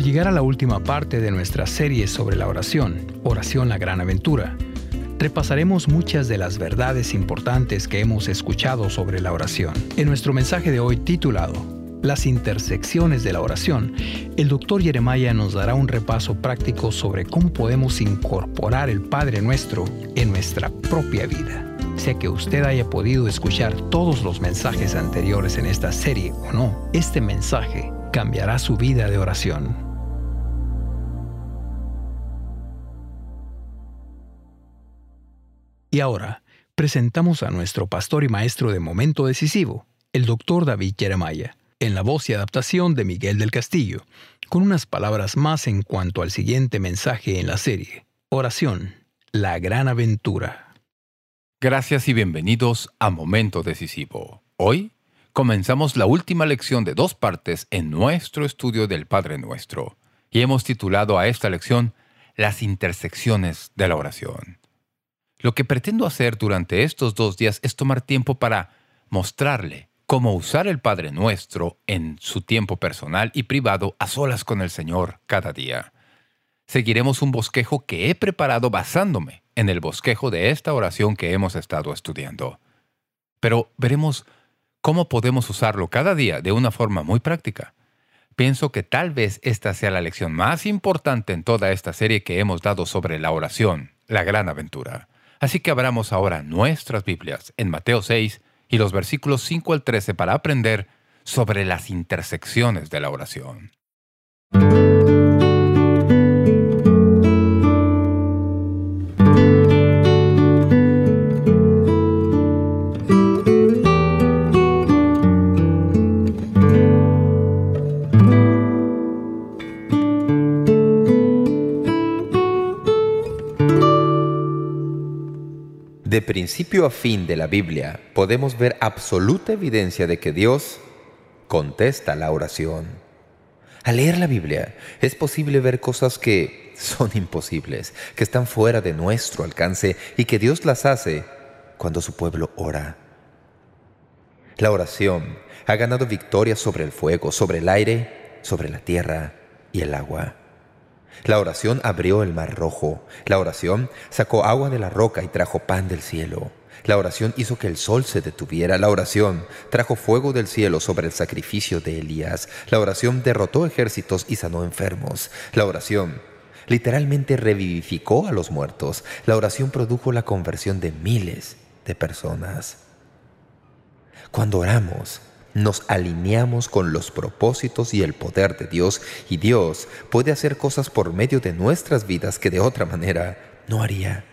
Al llegar a la última parte de nuestra serie sobre la oración, Oración la Gran Aventura, repasaremos muchas de las verdades importantes que hemos escuchado sobre la oración. En nuestro mensaje de hoy titulado Las intersecciones de la oración, el doctor Jeremiah nos dará un repaso práctico sobre cómo podemos incorporar el Padre Nuestro en nuestra propia vida. Sea que usted haya podido escuchar todos los mensajes anteriores en esta serie o no, este mensaje cambiará su vida de oración. Y ahora, presentamos a nuestro pastor y maestro de momento decisivo, el doctor David Jeremiah, en la voz y adaptación de Miguel del Castillo, con unas palabras más en cuanto al siguiente mensaje en la serie. Oración, la gran aventura. Gracias y bienvenidos a Momento Decisivo. Hoy comenzamos la última lección de dos partes en nuestro estudio del Padre Nuestro, y hemos titulado a esta lección Las intersecciones de la oración. Lo que pretendo hacer durante estos dos días es tomar tiempo para mostrarle cómo usar el Padre Nuestro en su tiempo personal y privado a solas con el Señor cada día. Seguiremos un bosquejo que he preparado basándome en el bosquejo de esta oración que hemos estado estudiando. Pero veremos cómo podemos usarlo cada día de una forma muy práctica. Pienso que tal vez esta sea la lección más importante en toda esta serie que hemos dado sobre la oración, la gran aventura. Así que abramos ahora nuestras Biblias en Mateo 6 y los versículos 5 al 13 para aprender sobre las intersecciones de la oración. Principio a fin de la Biblia podemos ver absoluta evidencia de que Dios contesta la oración. Al leer la Biblia es posible ver cosas que son imposibles, que están fuera de nuestro alcance y que Dios las hace cuando su pueblo ora. La oración ha ganado victoria sobre el fuego, sobre el aire, sobre la tierra y el agua. La oración abrió el mar rojo. La oración sacó agua de la roca y trajo pan del cielo. La oración hizo que el sol se detuviera. La oración trajo fuego del cielo sobre el sacrificio de Elías. La oración derrotó ejércitos y sanó enfermos. La oración literalmente revivificó a los muertos. La oración produjo la conversión de miles de personas. Cuando oramos, nos alineamos con los propósitos y el poder de Dios y Dios puede hacer cosas por medio de nuestras vidas que de otra manera no haría.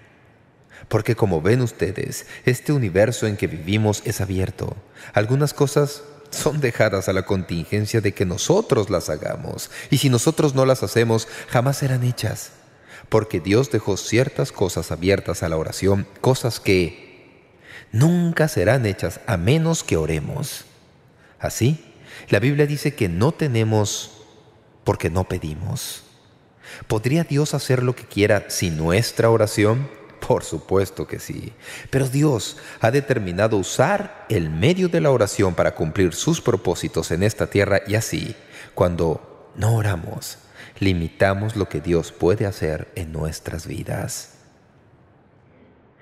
Porque como ven ustedes, este universo en que vivimos es abierto. Algunas cosas son dejadas a la contingencia de que nosotros las hagamos. Y si nosotros no las hacemos, jamás serán hechas. Porque Dios dejó ciertas cosas abiertas a la oración, cosas que nunca serán hechas a menos que oremos. Así, la Biblia dice que no tenemos porque no pedimos. ¿Podría Dios hacer lo que quiera sin nuestra oración? Por supuesto que sí. Pero Dios ha determinado usar el medio de la oración para cumplir sus propósitos en esta tierra y así, cuando no oramos, limitamos lo que Dios puede hacer en nuestras vidas.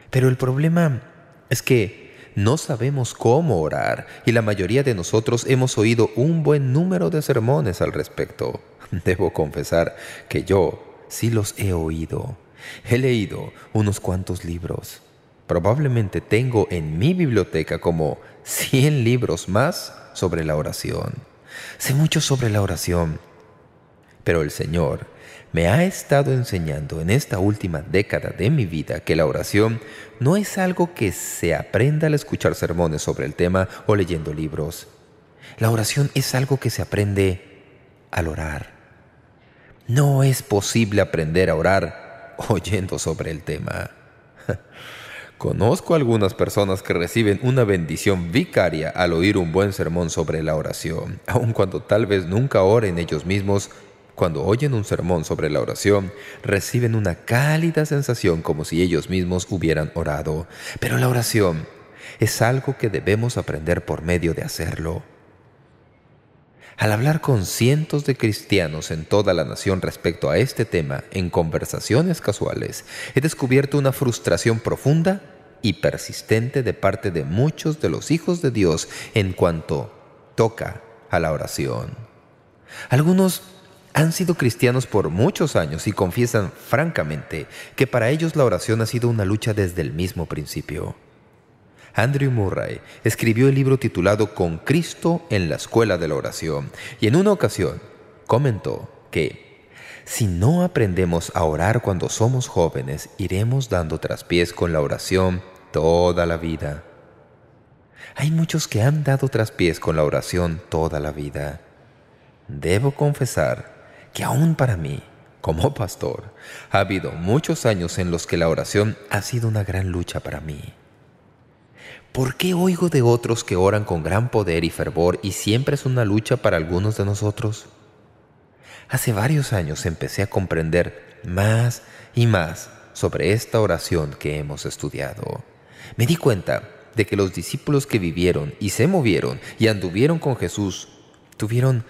Pero el problema es que no sabemos cómo orar y la mayoría de nosotros hemos oído un buen número de sermones al respecto. Debo confesar que yo sí los he oído. He leído unos cuantos libros. Probablemente tengo en mi biblioteca como 100 libros más sobre la oración. Sé mucho sobre la oración, pero el Señor me ha estado enseñando en esta última década de mi vida que la oración no es algo que se aprenda al escuchar sermones sobre el tema o leyendo libros. La oración es algo que se aprende al orar. No es posible aprender a orar oyendo sobre el tema. Conozco algunas personas que reciben una bendición vicaria al oír un buen sermón sobre la oración, aun cuando tal vez nunca oren ellos mismos cuando oyen un sermón sobre la oración, reciben una cálida sensación como si ellos mismos hubieran orado. Pero la oración es algo que debemos aprender por medio de hacerlo. Al hablar con cientos de cristianos en toda la nación respecto a este tema en conversaciones casuales, he descubierto una frustración profunda y persistente de parte de muchos de los hijos de Dios en cuanto toca a la oración. Algunos han sido cristianos por muchos años y confiesan francamente que para ellos la oración ha sido una lucha desde el mismo principio. Andrew Murray escribió el libro titulado Con Cristo en la Escuela de la Oración y en una ocasión comentó que si no aprendemos a orar cuando somos jóvenes, iremos dando traspiés con la oración toda la vida. Hay muchos que han dado traspiés con la oración toda la vida. Debo confesar que aún para mí, como pastor, ha habido muchos años en los que la oración ha sido una gran lucha para mí. ¿Por qué oigo de otros que oran con gran poder y fervor y siempre es una lucha para algunos de nosotros? Hace varios años empecé a comprender más y más sobre esta oración que hemos estudiado. Me di cuenta de que los discípulos que vivieron y se movieron y anduvieron con Jesús tuvieron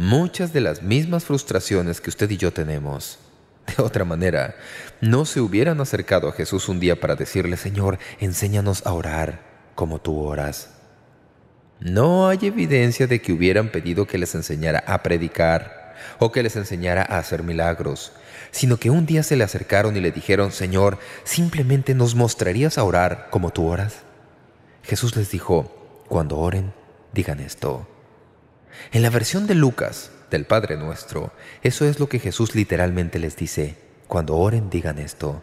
muchas de las mismas frustraciones que usted y yo tenemos. De otra manera, no se hubieran acercado a Jesús un día para decirle, Señor, enséñanos a orar como tú oras. No hay evidencia de que hubieran pedido que les enseñara a predicar o que les enseñara a hacer milagros, sino que un día se le acercaron y le dijeron, Señor, ¿simplemente nos mostrarías a orar como tú oras? Jesús les dijo, cuando oren, digan esto. En la versión de Lucas, del Padre Nuestro, eso es lo que Jesús literalmente les dice, cuando oren, digan esto.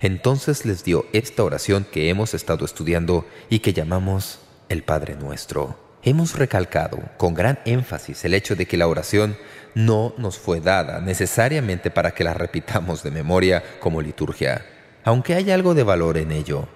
Entonces les dio esta oración que hemos estado estudiando y que llamamos el Padre Nuestro. Hemos recalcado con gran énfasis el hecho de que la oración no nos fue dada necesariamente para que la repitamos de memoria como liturgia, aunque hay algo de valor en ello.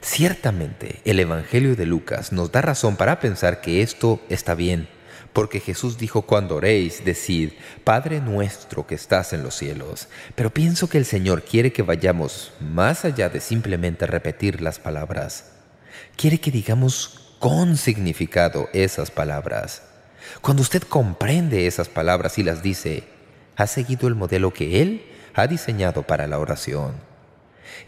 Ciertamente, el Evangelio de Lucas nos da razón para pensar que esto está bien, porque Jesús dijo cuando oréis, decid, Padre nuestro que estás en los cielos. Pero pienso que el Señor quiere que vayamos más allá de simplemente repetir las palabras. Quiere que digamos con significado esas palabras. Cuando usted comprende esas palabras y las dice, ha seguido el modelo que Él ha diseñado para la oración.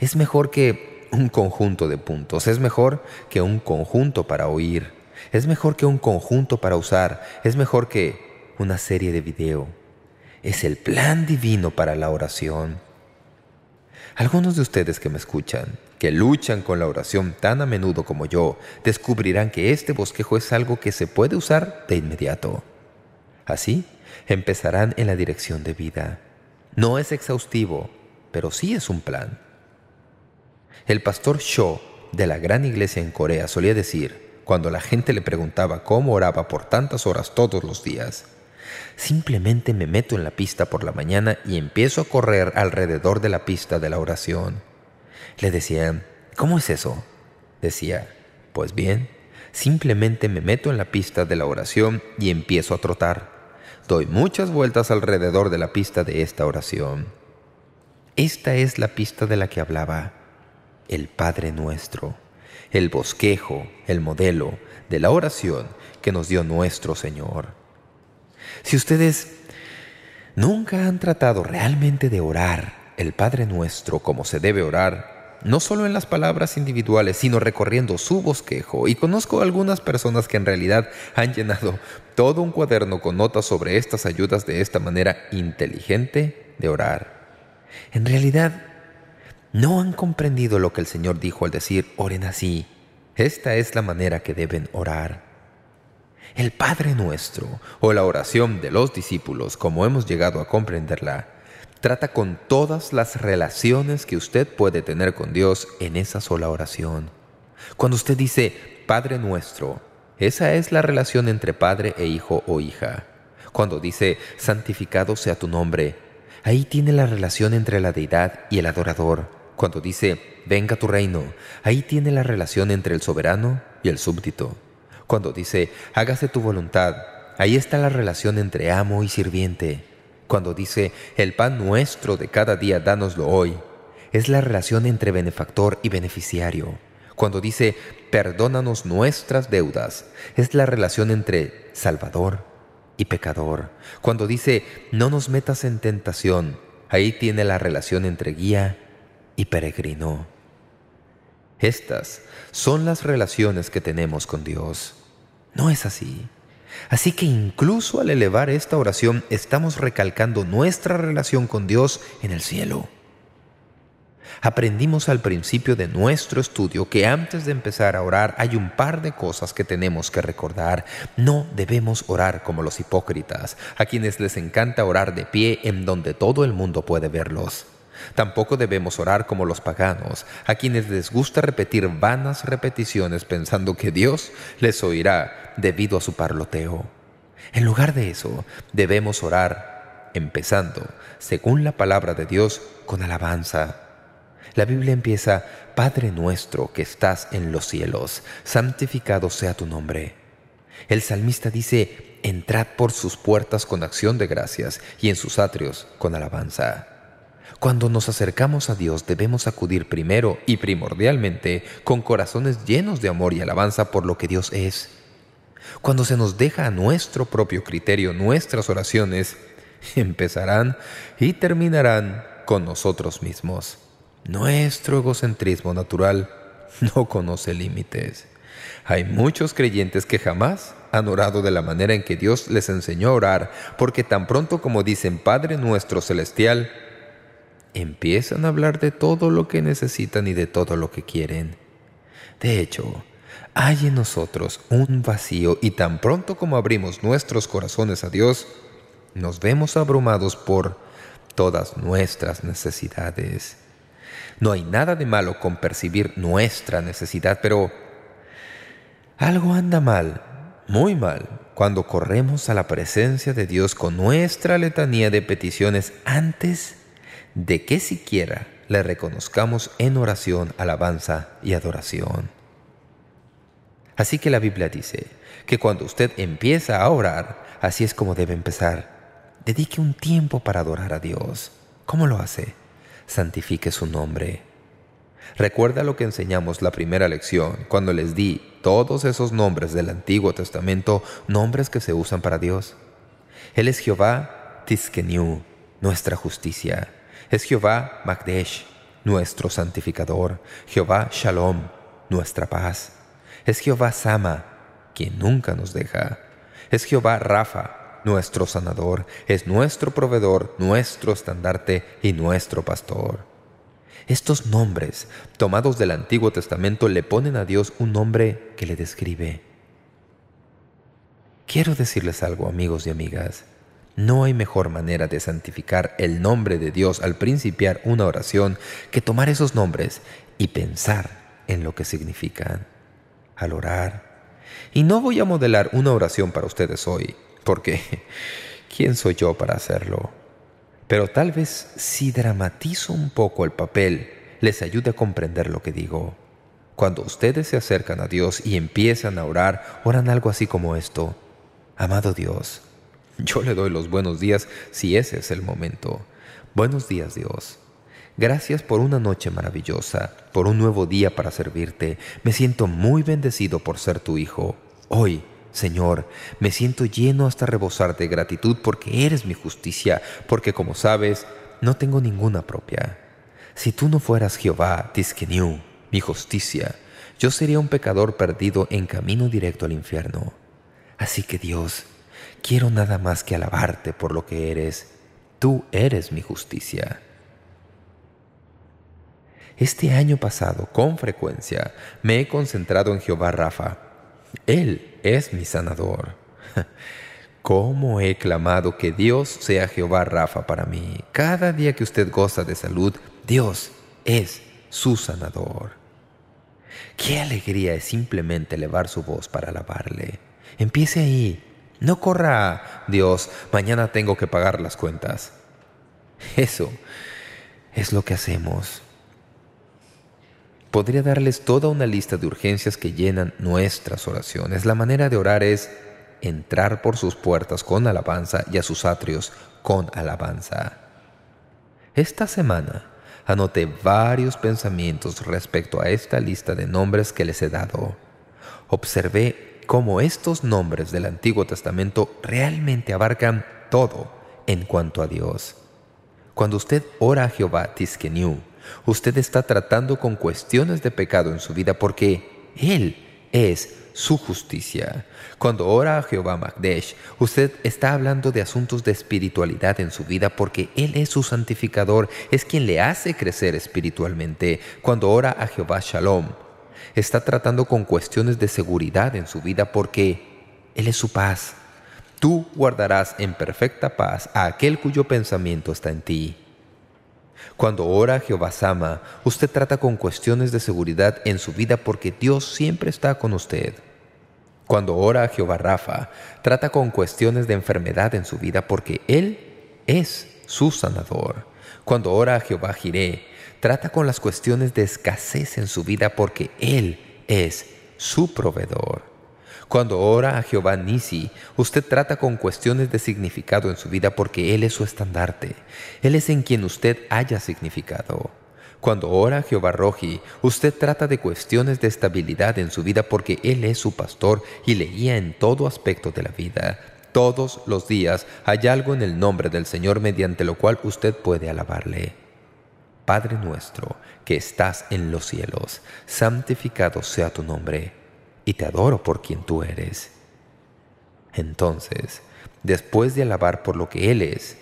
Es mejor que un conjunto de puntos, es mejor que un conjunto para oír, es mejor que un conjunto para usar. Es mejor que una serie de video. Es el plan divino para la oración. Algunos de ustedes que me escuchan, que luchan con la oración tan a menudo como yo, descubrirán que este bosquejo es algo que se puede usar de inmediato. Así, empezarán en la dirección de vida. No es exhaustivo, pero sí es un plan. El pastor Shaw de la gran iglesia en Corea solía decir, cuando la gente le preguntaba cómo oraba por tantas horas todos los días. Simplemente me meto en la pista por la mañana y empiezo a correr alrededor de la pista de la oración. Le decía, ¿cómo es eso? Decía, pues bien, simplemente me meto en la pista de la oración y empiezo a trotar. Doy muchas vueltas alrededor de la pista de esta oración. Esta es la pista de la que hablaba, el Padre Nuestro el bosquejo, el modelo de la oración que nos dio nuestro Señor. Si ustedes nunca han tratado realmente de orar el Padre Nuestro como se debe orar, no solo en las palabras individuales, sino recorriendo su bosquejo, y conozco algunas personas que en realidad han llenado todo un cuaderno con notas sobre estas ayudas de esta manera inteligente de orar. En realidad, no han comprendido lo que el Señor dijo al decir, oren así. Esta es la manera que deben orar. El Padre Nuestro, o la oración de los discípulos, como hemos llegado a comprenderla, trata con todas las relaciones que usted puede tener con Dios en esa sola oración. Cuando usted dice, Padre Nuestro, esa es la relación entre padre e hijo o hija. Cuando dice, santificado sea tu nombre, ahí tiene la relación entre la deidad y el adorador. Cuando dice, venga tu reino, ahí tiene la relación entre el soberano y el súbdito. Cuando dice, hágase tu voluntad, ahí está la relación entre amo y sirviente. Cuando dice, el pan nuestro de cada día dánoslo hoy, es la relación entre benefactor y beneficiario. Cuando dice, perdónanos nuestras deudas, es la relación entre Salvador y pecador. Cuando dice, no nos metas en tentación, ahí tiene la relación entre guía y peregrino. Estas son las relaciones que tenemos con Dios. No es así. Así que incluso al elevar esta oración estamos recalcando nuestra relación con Dios en el cielo. Aprendimos al principio de nuestro estudio que antes de empezar a orar hay un par de cosas que tenemos que recordar. No debemos orar como los hipócritas, a quienes les encanta orar de pie en donde todo el mundo puede verlos. Tampoco debemos orar como los paganos, a quienes les gusta repetir vanas repeticiones pensando que Dios les oirá debido a su parloteo. En lugar de eso, debemos orar empezando, según la palabra de Dios, con alabanza. La Biblia empieza, Padre nuestro que estás en los cielos, santificado sea tu nombre. El salmista dice, entrad por sus puertas con acción de gracias y en sus atrios con alabanza. Cuando nos acercamos a Dios debemos acudir primero y primordialmente con corazones llenos de amor y alabanza por lo que Dios es. Cuando se nos deja a nuestro propio criterio nuestras oraciones, empezarán y terminarán con nosotros mismos. Nuestro egocentrismo natural no conoce límites. Hay muchos creyentes que jamás han orado de la manera en que Dios les enseñó a orar, porque tan pronto como dicen Padre nuestro celestial, empiezan a hablar de todo lo que necesitan y de todo lo que quieren. De hecho, hay en nosotros un vacío y tan pronto como abrimos nuestros corazones a Dios, nos vemos abrumados por todas nuestras necesidades. No hay nada de malo con percibir nuestra necesidad, pero algo anda mal, muy mal, cuando corremos a la presencia de Dios con nuestra letanía de peticiones antes de que siquiera le reconozcamos en oración, alabanza y adoración. Así que la Biblia dice que cuando usted empieza a orar, así es como debe empezar. Dedique un tiempo para adorar a Dios. ¿Cómo lo hace? santifique su nombre. Recuerda lo que enseñamos la primera lección, cuando les di todos esos nombres del Antiguo Testamento, nombres que se usan para Dios. Él es Jehová Tiskeniu, nuestra justicia. Es Jehová Magdesh, nuestro santificador. Jehová Shalom, nuestra paz. Es Jehová Sama, quien nunca nos deja. Es Jehová Rafa, nuestro sanador, es nuestro proveedor, nuestro estandarte y nuestro pastor. Estos nombres, tomados del Antiguo Testamento, le ponen a Dios un nombre que le describe. Quiero decirles algo, amigos y amigas. No hay mejor manera de santificar el nombre de Dios al principiar una oración que tomar esos nombres y pensar en lo que significan. Al orar. Y no voy a modelar una oración para ustedes hoy, porque ¿quién soy yo para hacerlo? Pero tal vez si dramatizo un poco el papel, les ayude a comprender lo que digo. Cuando ustedes se acercan a Dios y empiezan a orar, oran algo así como esto. Amado Dios, yo le doy los buenos días si ese es el momento. Buenos días, Dios. Gracias por una noche maravillosa, por un nuevo día para servirte. Me siento muy bendecido por ser tu hijo. Hoy Señor, me siento lleno hasta rebosar de gratitud porque eres mi justicia, porque como sabes, no tengo ninguna propia. Si tú no fueras Jehová, Tiskeniu, mi justicia, yo sería un pecador perdido en camino directo al infierno. Así que Dios, quiero nada más que alabarte por lo que eres. Tú eres mi justicia. Este año pasado, con frecuencia, me he concentrado en Jehová Rafa. Él es mi sanador. ¿Cómo he clamado que Dios sea Jehová Rafa para mí? Cada día que usted goza de salud, Dios es su sanador. Qué alegría es simplemente elevar su voz para alabarle. Empiece ahí. No corra, Dios, mañana tengo que pagar las cuentas. Eso es lo que hacemos. Podría darles toda una lista de urgencias que llenan nuestras oraciones. La manera de orar es entrar por sus puertas con alabanza y a sus atrios con alabanza. Esta semana anoté varios pensamientos respecto a esta lista de nombres que les he dado. Observé cómo estos nombres del Antiguo Testamento realmente abarcan todo en cuanto a Dios. Cuando usted ora a Jehová Tiskeniu, usted está tratando con cuestiones de pecado en su vida porque Él es su justicia. Cuando ora a Jehová Magdesh, usted está hablando de asuntos de espiritualidad en su vida porque Él es su santificador, es quien le hace crecer espiritualmente. Cuando ora a Jehová Shalom, está tratando con cuestiones de seguridad en su vida porque Él es su paz. Tú guardarás en perfecta paz a aquel cuyo pensamiento está en ti. Cuando ora Jehová Sama, usted trata con cuestiones de seguridad en su vida porque Dios siempre está con usted. Cuando ora Jehová Rafa, trata con cuestiones de enfermedad en su vida porque Él es su sanador. Cuando ora Jehová Jiré, trata con las cuestiones de escasez en su vida porque Él es su proveedor. Cuando ora a Jehová Nisi, usted trata con cuestiones de significado en su vida porque Él es su estandarte. Él es en quien usted haya significado. Cuando ora a Jehová Roji, usted trata de cuestiones de estabilidad en su vida porque Él es su pastor y le guía en todo aspecto de la vida. Todos los días hay algo en el nombre del Señor mediante lo cual usted puede alabarle. Padre nuestro, que estás en los cielos, santificado sea tu nombre, y te adoro por quien tú eres. Entonces, después de alabar por lo que Él es,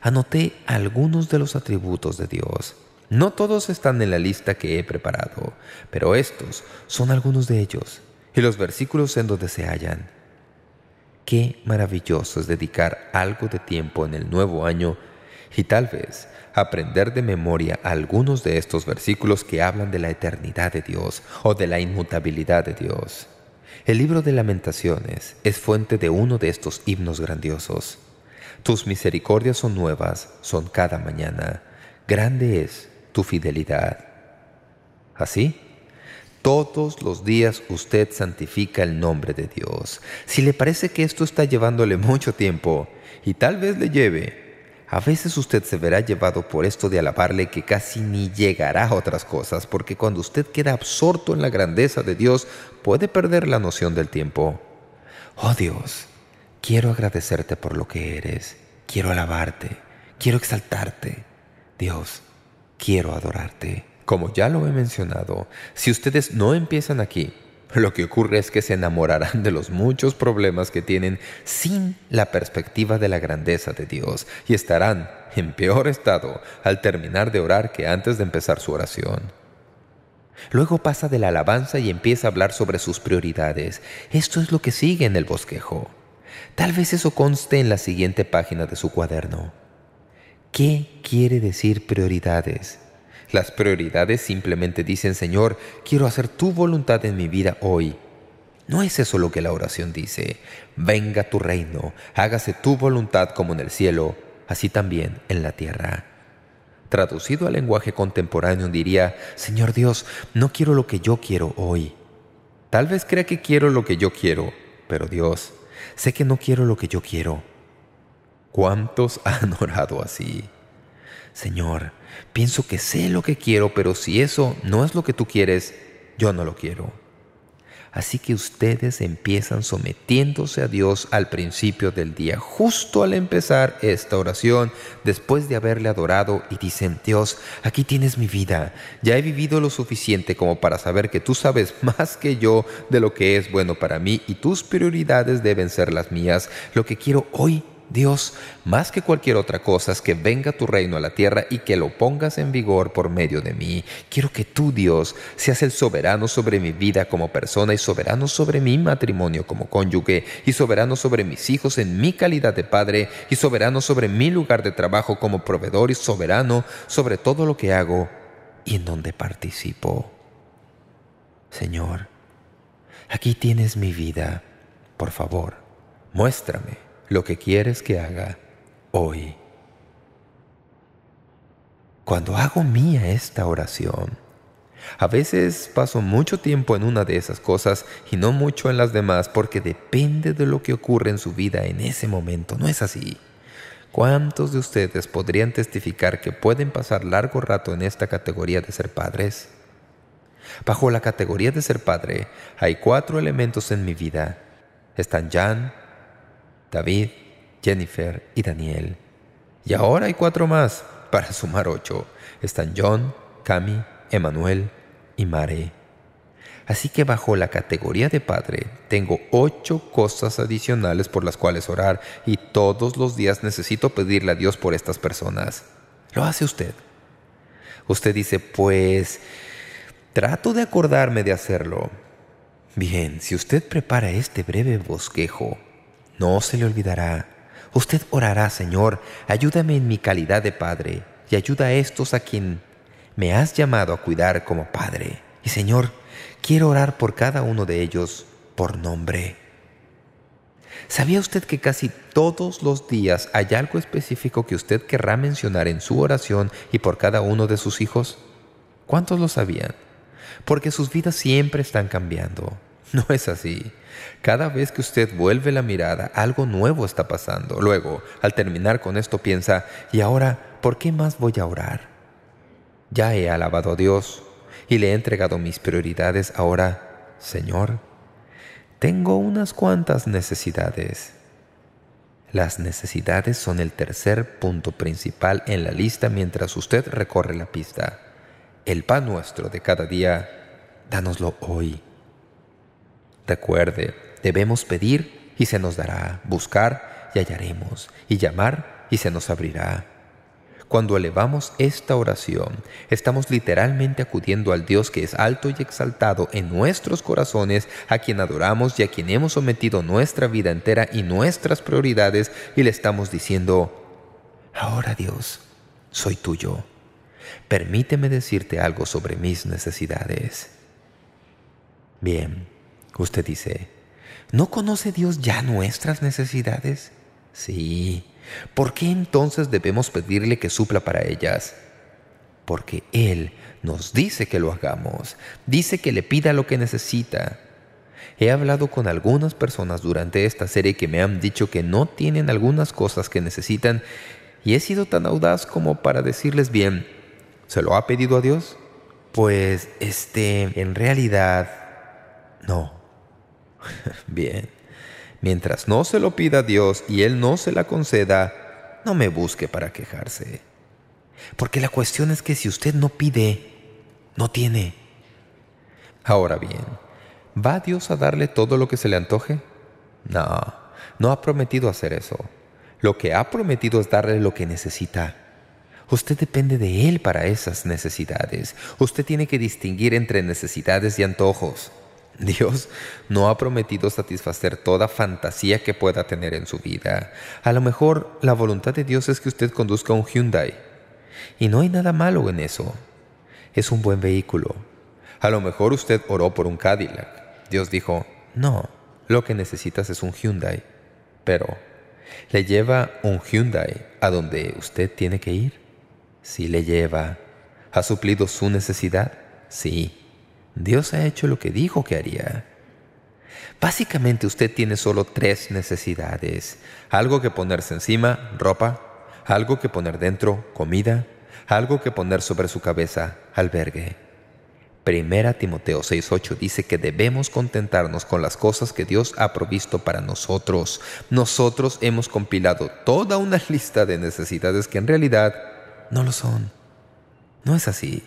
anoté algunos de los atributos de Dios no todos están en la lista que he preparado, pero estos son algunos de ellos, y los versículos en donde se hallan. Qué maravilloso es dedicar algo de tiempo en el nuevo año y tal vez aprender de memoria algunos de estos versículos que hablan de la eternidad de Dios o de la inmutabilidad de Dios. El libro de Lamentaciones es fuente de uno de estos himnos grandiosos. Tus misericordias son nuevas, son cada mañana. Grande es tu fidelidad. Así, todos los días usted santifica el nombre de Dios. Si le parece que esto está llevándole mucho tiempo, y tal vez le lleve, a veces usted se verá llevado por esto de alabarle que casi ni llegará a otras cosas, porque cuando usted queda absorto en la grandeza de Dios, puede perder la noción del tiempo. Oh Dios, quiero agradecerte por lo que eres, quiero alabarte, quiero exaltarte. Dios, quiero adorarte. Como ya lo he mencionado, si ustedes no empiezan aquí, lo que ocurre es que se enamorarán de los muchos problemas que tienen sin la perspectiva de la grandeza de Dios y estarán en peor estado al terminar de orar que antes de empezar su oración. Luego pasa de la alabanza y empieza a hablar sobre sus prioridades. Esto es lo que sigue en el bosquejo. Tal vez eso conste en la siguiente página de su cuaderno. ¿Qué quiere decir prioridades? Las prioridades simplemente dicen, Señor, quiero hacer tu voluntad en mi vida hoy. No es eso lo que la oración dice. Venga tu reino, hágase tu voluntad como en el cielo, así también en la tierra. Traducido al lenguaje contemporáneo diría, Señor Dios, no quiero lo que yo quiero hoy. Tal vez crea que quiero lo que yo quiero, pero Dios, sé que no quiero lo que yo quiero. ¿Cuántos han orado así? Señor, pienso que sé lo que quiero, pero si eso no es lo que tú quieres, yo no lo quiero. Así que ustedes empiezan sometiéndose a Dios al principio del día, justo al empezar esta oración, después de haberle adorado, y dicen, Dios, aquí tienes mi vida. Ya he vivido lo suficiente como para saber que tú sabes más que yo de lo que es bueno para mí, y tus prioridades deben ser las mías. Lo que quiero hoy Dios, más que cualquier otra cosa, es que venga tu reino a la tierra y que lo pongas en vigor por medio de mí. Quiero que tú, Dios, seas el soberano sobre mi vida como persona y soberano sobre mi matrimonio como cónyuge y soberano sobre mis hijos en mi calidad de padre y soberano sobre mi lugar de trabajo como proveedor y soberano sobre todo lo que hago y en donde participo. Señor, aquí tienes mi vida. Por favor, muéstrame lo que quieres que haga hoy. Cuando hago mía esta oración, a veces paso mucho tiempo en una de esas cosas y no mucho en las demás porque depende de lo que ocurre en su vida en ese momento. ¿No es así? ¿Cuántos de ustedes podrían testificar que pueden pasar largo rato en esta categoría de ser padres? Bajo la categoría de ser padre, hay cuatro elementos en mi vida. Están Jan, David, Jennifer y Daniel. Y ahora hay cuatro más, para sumar ocho. Están John, Cami, Emanuel y Mare. Así que bajo la categoría de padre tengo ocho cosas adicionales por las cuales orar y todos los días necesito pedirle a Dios por estas personas. ¿Lo hace usted? Usted dice, pues, trato de acordarme de hacerlo. Bien, si usted prepara este breve bosquejo, no se le olvidará. Usted orará, Señor, ayúdame en mi calidad de padre y ayuda a estos a quien me has llamado a cuidar como padre. Y Señor, quiero orar por cada uno de ellos por nombre. ¿Sabía usted que casi todos los días hay algo específico que usted querrá mencionar en su oración y por cada uno de sus hijos? ¿Cuántos lo sabían? Porque sus vidas siempre están cambiando. No es así. Cada vez que usted vuelve la mirada, algo nuevo está pasando. Luego, al terminar con esto, piensa, ¿y ahora por qué más voy a orar? Ya he alabado a Dios y le he entregado mis prioridades. Ahora, Señor, tengo unas cuantas necesidades. Las necesidades son el tercer punto principal en la lista mientras usted recorre la pista. El pan nuestro de cada día, dánoslo hoy. Recuerde, debemos pedir y se nos dará, buscar y hallaremos, y llamar y se nos abrirá. Cuando elevamos esta oración, estamos literalmente acudiendo al Dios que es alto y exaltado en nuestros corazones, a quien adoramos y a quien hemos sometido nuestra vida entera y nuestras prioridades, y le estamos diciendo, Ahora Dios, soy tuyo. Permíteme decirte algo sobre mis necesidades. Bien, usted dice, ¿no conoce Dios ya nuestras necesidades? Sí, ¿Por qué entonces debemos pedirle que supla para ellas? Porque Él nos dice que lo hagamos, dice que le pida lo que necesita. He hablado con algunas personas durante esta serie que me han dicho que no tienen algunas cosas que necesitan y he sido tan audaz como para decirles bien, ¿se lo ha pedido a Dios? Pues, este, en realidad, no. bien. Mientras no se lo pida Dios y Él no se la conceda, no me busque para quejarse. Porque la cuestión es que si usted no pide, no tiene. Ahora bien, ¿va Dios a darle todo lo que se le antoje? No, no ha prometido hacer eso. Lo que ha prometido es darle lo que necesita. Usted depende de Él para esas necesidades. Usted tiene que distinguir entre necesidades y antojos. Dios no ha prometido satisfacer toda fantasía que pueda tener en su vida. A lo mejor la voluntad de Dios es que usted conduzca un Hyundai. Y no hay nada malo en eso. Es un buen vehículo. A lo mejor usted oró por un Cadillac. Dios dijo, no, lo que necesitas es un Hyundai. Pero, ¿le lleva un Hyundai a donde usted tiene que ir? Sí le lleva. ¿Ha suplido su necesidad? Sí. Dios ha hecho lo que dijo que haría. Básicamente usted tiene solo tres necesidades. Algo que ponerse encima, ropa. Algo que poner dentro, comida. Algo que poner sobre su cabeza, albergue. Primera Timoteo 6.8 dice que debemos contentarnos con las cosas que Dios ha provisto para nosotros. Nosotros hemos compilado toda una lista de necesidades que en realidad no lo son. No es así.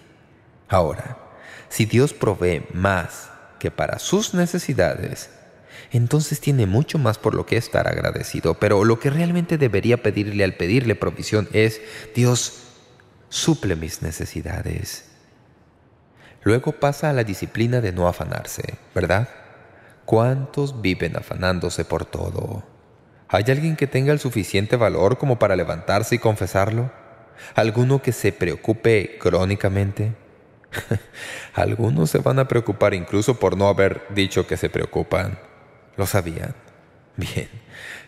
Ahora, si Dios provee más que para sus necesidades, entonces tiene mucho más por lo que estar agradecido. Pero lo que realmente debería pedirle al pedirle provisión es, Dios, suple mis necesidades. Luego pasa a la disciplina de no afanarse, ¿verdad? ¿Cuántos viven afanándose por todo? ¿Hay alguien que tenga el suficiente valor como para levantarse y confesarlo? ¿Alguno que se preocupe crónicamente? Algunos se van a preocupar incluso por no haber dicho que se preocupan. ¿Lo sabían? Bien,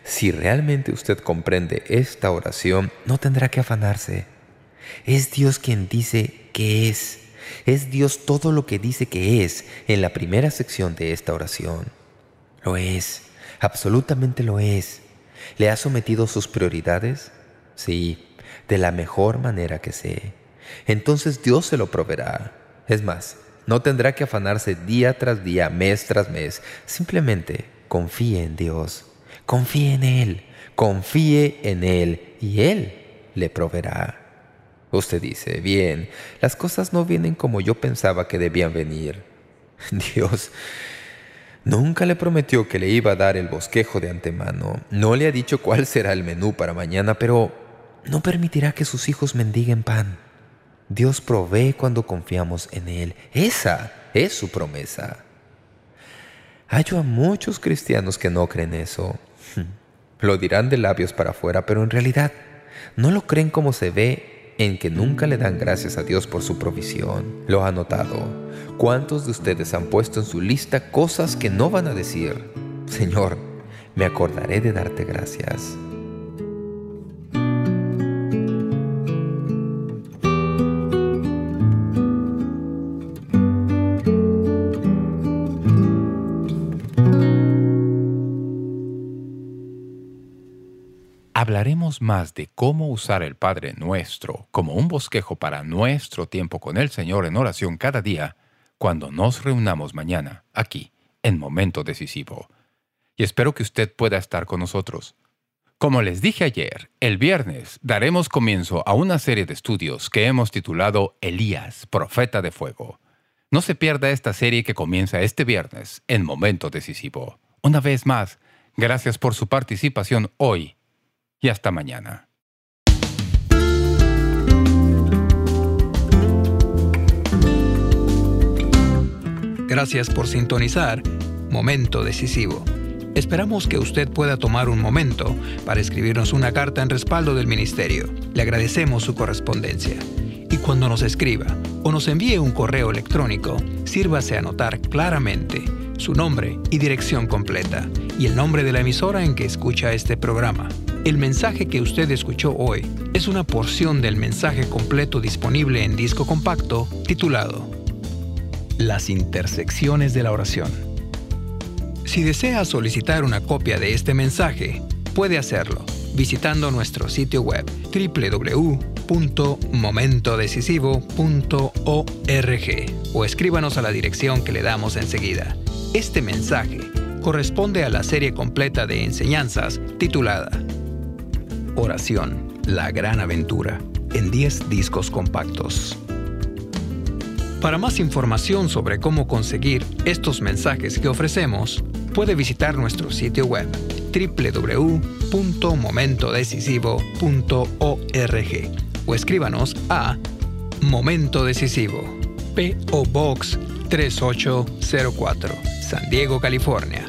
si realmente usted comprende esta oración, no tendrá que afanarse. Es Dios quien dice que es. Es Dios todo lo que dice que es en la primera sección de esta oración. Lo es. Absolutamente lo es. ¿Le ha sometido sus prioridades? Sí, de la mejor manera que sé. Entonces Dios se lo proveerá. Es más, No tendrá que afanarse día tras día, mes tras mes. Simplemente confíe en Dios. Confíe en Él. Confíe en Él y Él le proveerá. Usted dice, bien, las cosas no vienen como yo pensaba que debían venir. Dios nunca le prometió que le iba a dar el bosquejo de antemano. No le ha dicho cuál será el menú para mañana, pero no permitirá que sus hijos mendiguen pan. Dios provee cuando confiamos en Él. Esa es su promesa. Hallo a muchos cristianos que no creen eso. Lo dirán de labios para afuera, pero en realidad no lo creen como se ve en que nunca le dan gracias a Dios por su provisión. Lo ha notado. ¿Cuántos de ustedes han puesto en su lista cosas que no van a decir? Señor, me acordaré de darte gracias. Hablaremos más de cómo usar el Padre Nuestro como un bosquejo para nuestro tiempo con el Señor en oración cada día cuando nos reunamos mañana, aquí, en Momento Decisivo. Y espero que usted pueda estar con nosotros. Como les dije ayer, el viernes daremos comienzo a una serie de estudios que hemos titulado Elías, Profeta de Fuego. No se pierda esta serie que comienza este viernes en Momento Decisivo. Una vez más, gracias por su participación hoy y hasta mañana. Gracias por sintonizar Momento Decisivo. Esperamos que usted pueda tomar un momento para escribirnos una carta en respaldo del Ministerio. Le agradecemos su correspondencia. Y cuando nos escriba o nos envíe un correo electrónico, sírvase a anotar claramente su nombre y dirección completa y el nombre de la emisora en que escucha este programa. El mensaje que usted escuchó hoy es una porción del mensaje completo disponible en disco compacto titulado Las intersecciones de la oración. Si desea solicitar una copia de este mensaje, puede hacerlo visitando nuestro sitio web www.momentodecisivo.org o escríbanos a la dirección que le damos enseguida. Este mensaje corresponde a la serie completa de enseñanzas titulada Oración, la gran aventura, en 10 discos compactos. Para más información sobre cómo conseguir estos mensajes que ofrecemos, puede visitar nuestro sitio web www.momentodecisivo.org o escríbanos a Momento Decisivo, P.O. Box 3804, San Diego, California